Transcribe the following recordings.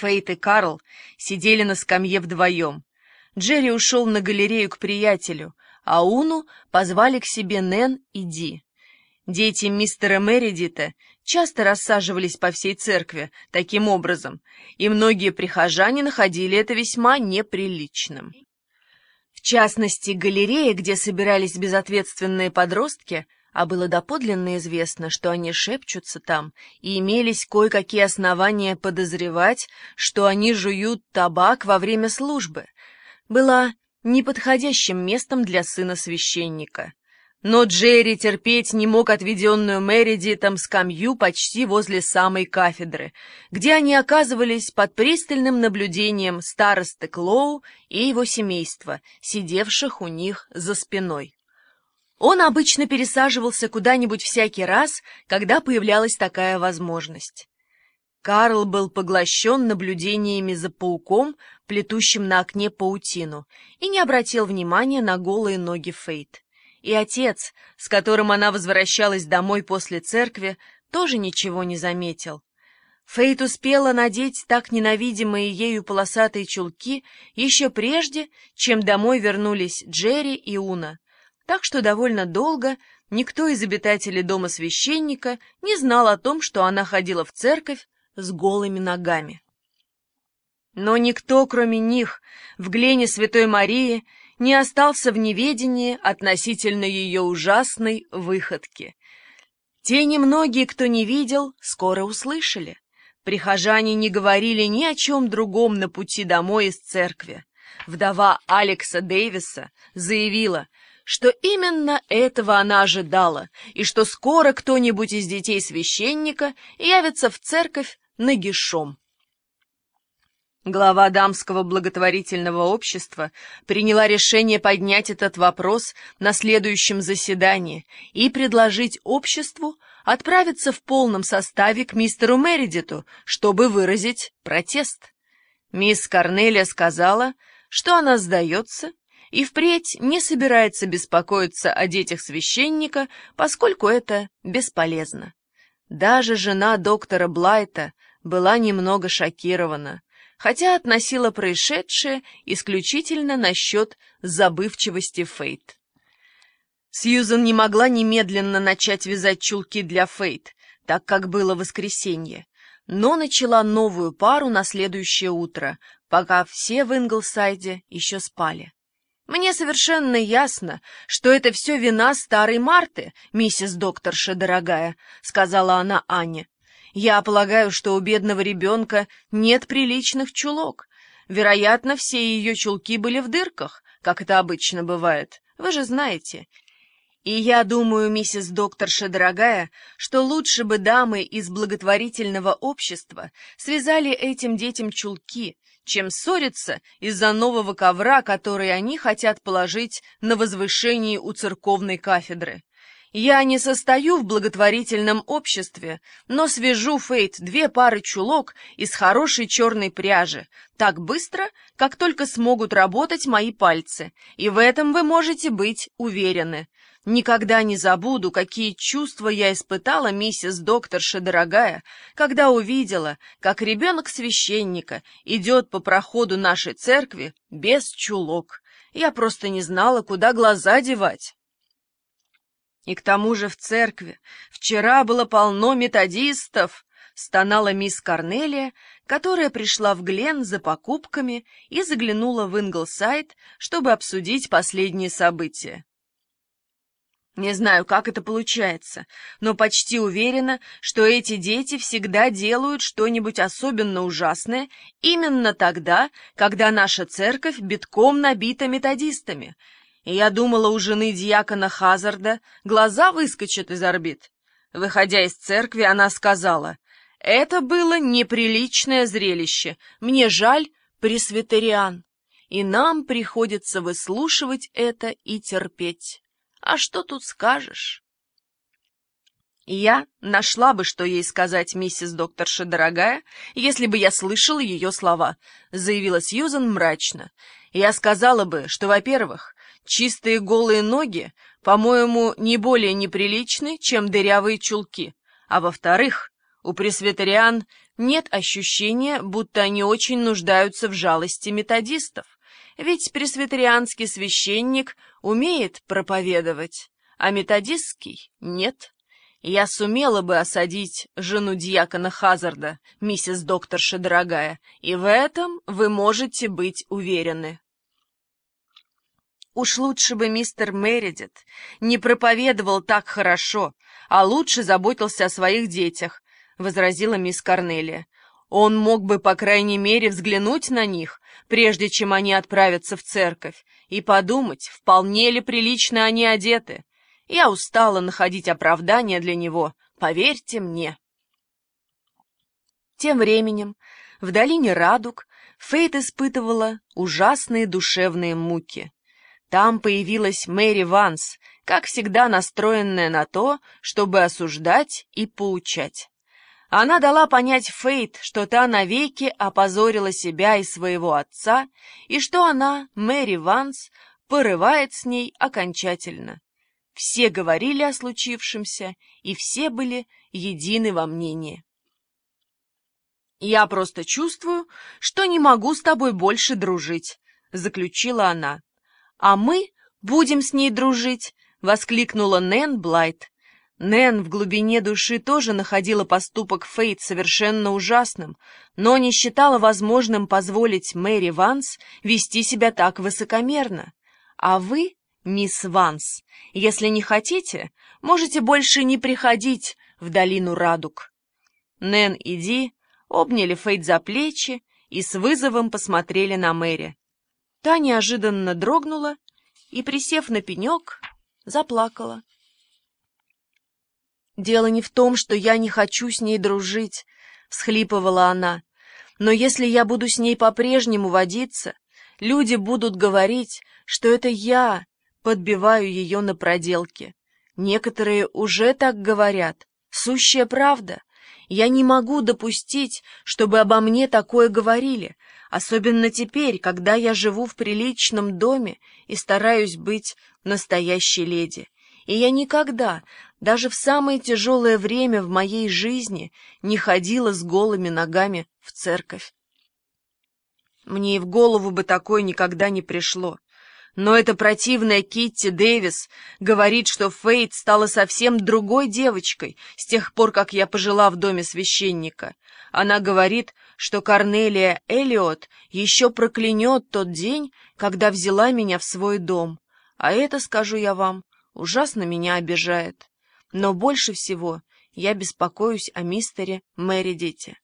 Фейт и Карл сидели на скамье вдвоем. Джерри ушел на галерею к приятелю, а Уну позвали к себе Нэн и Ди. Дети мистера Мередита часто рассаживались по всей церкви таким образом, и многие прихожане находили это весьма неприличным. В частности, галерея, где собирались безответственные подростки, а было доподлинно известно, что они шепчутся там, и имелись кое-какие основания подозревать, что они жуют табак во время службы, была неподходящим местом для сына священника. Но Джерри терпеть не мог отведенную Мередитом скамью почти возле самой кафедры, где они оказывались под пристальным наблюдением старосты Клоу и его семейства, сидевших у них за спиной. Он обычно пересаживался куда-нибудь всякий раз, когда появлялась такая возможность. Карл был поглощен наблюдениями за пауком, плетущим на окне паутину, и не обратил внимания на голые ноги Фейт. И отец, с которым она возвращалась домой после церкви, тоже ничего не заметил. Фейт успела надеть так ненавидимые ею полосатые чулки еще прежде, чем домой вернулись Джерри и Уна, так что довольно долго никто из обитателей дома священника не знал о том, что она ходила в церковь с голыми ногами. Но никто, кроме них, в Глене Святой Марии не остался в неведении относительно ее ужасной выходки. Те немногие, кто не видел, скоро услышали. Прихожане не говорили ни о чем другом на пути домой из церкви. Вдова Алекса Дэвиса заявила, что именно этого она ожидала, и что скоро кто-нибудь из детей священника явится в церковь нагишом. Глава дамского благотворительного общества приняла решение поднять этот вопрос на следующем заседании и предложить обществу отправиться в полном составе к мистеру Мередиту, чтобы выразить протест. Мисс Корнелия сказала, что она сдается и впредь не собирается беспокоиться о детях священника, поскольку это бесполезно. Даже жена доктора Блайта была немного шокирована хотя относила происшедшее исключительно насчет забывчивости Фейт. Сьюзен не могла немедленно начать вязать чулки для Фейт, так как было воскресенье, но начала новую пару на следующее утро, пока все в Инглсайде еще спали. «Мне совершенно ясно, что это все вина старой Марты, миссис докторша дорогая», — сказала она Ане. Я полагаю, что у бедного ребенка нет приличных чулок. Вероятно, все ее чулки были в дырках, как это обычно бывает. Вы же знаете. И я думаю, миссис докторша дорогая, что лучше бы дамы из благотворительного общества связали этим детям чулки, чем ссориться из-за нового ковра, который они хотят положить на возвышении у церковной кафедры. Я не состою в благотворительном обществе, но свяжу, Фейт, две пары чулок из хорошей черной пряжи, так быстро, как только смогут работать мои пальцы, и в этом вы можете быть уверены. Никогда не забуду, какие чувства я испытала, миссис докторша дорогая, когда увидела, как ребенок священника идет по проходу нашей церкви без чулок. Я просто не знала, куда глаза девать. И к тому же в церкви вчера было полно методистов, стонала мисс Корнелия, которая пришла в Глен за покупками и заглянула в Инглсайд, чтобы обсудить последние события. Не знаю, как это получается, но почти уверена, что эти дети всегда делают что-нибудь особенно ужасное именно тогда, когда наша церковь битком набита методистами — и я думала, у жены дьякона Хазарда глаза выскочат из орбит. Выходя из церкви, она сказала, «Это было неприличное зрелище, мне жаль, пресвитериан, и нам приходится выслушивать это и терпеть. А что тут скажешь?» я нашла бы, что ей сказать, миссис докторша дорогая, если бы я слышала ее слова, заявила Сьюзан мрачно. Я сказала бы, что, во-первых, Чистые голые ноги, по-моему, не более неприличны, чем дырявые чулки. А во-вторых, У пресвитериан нет ощущения, будто они очень нуждаются в жалости методистов, ведь пресвитерианский священник умеет проповедовать, а методистский — нет. Я сумела бы осадить жену дьякона Хазарда, миссис докторша дорогая, и в этом вы можете быть уверены. Уж лучше бы мистер Мередит не проповедовал так хорошо, а лучше заботился о своих детях, — возразила мисс Корнелия. Он мог бы, по крайней мере, взглянуть на них, прежде чем они отправятся в церковь, и подумать, вполне ли прилично они одеты. Я устала находить оправдания для него, поверьте мне. Тем временем в долине Радуг Фейт испытывала ужасные душевные муки. Там появилась Мэри Ванс, как всегда настроенная на то, чтобы осуждать и поучать. Она дала понять Фейт, что та навеки опозорила себя и своего отца, и что она, Мэри Ванс, порывает с ней окончательно. Все говорили о случившемся, и все были едины во мнении. «Я просто чувствую, что не могу с тобой больше дружить», — заключила она. «А мы будем с ней дружить», — воскликнула Нэн Блайт. Нэн в глубине души тоже находила поступок Фейт совершенно ужасным, но не считала возможным позволить Мэри Ванс вести себя так высокомерно. А вы мисс Ванс. Если не хотите, можете больше не приходить в долину Радуг». Нэн и Ди обняли Фейт за плечи и с вызовом посмотрели на Мэри. Та неожиданно дрогнула и, присев на пенек, заплакала. «Дело не в том, что я не хочу с ней дружить», — всхлипывала она. «Но если я буду с ней по-прежнему водиться, люди будут говорить, что это я подбиваю ее на проделки. Некоторые уже так говорят. Сущая правда. Я не могу допустить, чтобы обо мне такое говорили, особенно теперь, когда я живу в приличном доме и стараюсь быть настоящей леди. И я никогда, даже в самое тяжелое время в моей жизни, не ходила с голыми ногами в церковь. Мне и в голову бы такое никогда не пришло. Но эта противная Китти Дэвис говорит, что Фейт стала совсем другой девочкой с тех пор, как я пожила в доме священника. Она говорит, что Корнелия Элиот еще проклянет тот день, когда взяла меня в свой дом. А это, скажу я вам, ужасно меня обижает. Но больше всего я беспокоюсь о мистере Мэридите.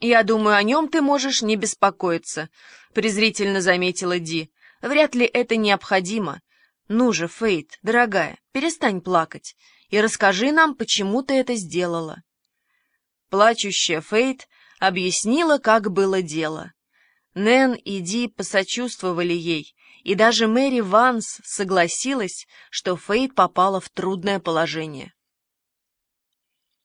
«Я думаю, о нем ты можешь не беспокоиться», — презрительно заметила Ди. «Вряд ли это необходимо. Ну же, Фейт, дорогая, перестань плакать и расскажи нам, почему ты это сделала». Плачущая Фейт объяснила, как было дело. Нэн и Ди посочувствовали ей, и даже Мэри Ванс согласилась, что Фейт попала в трудное положение.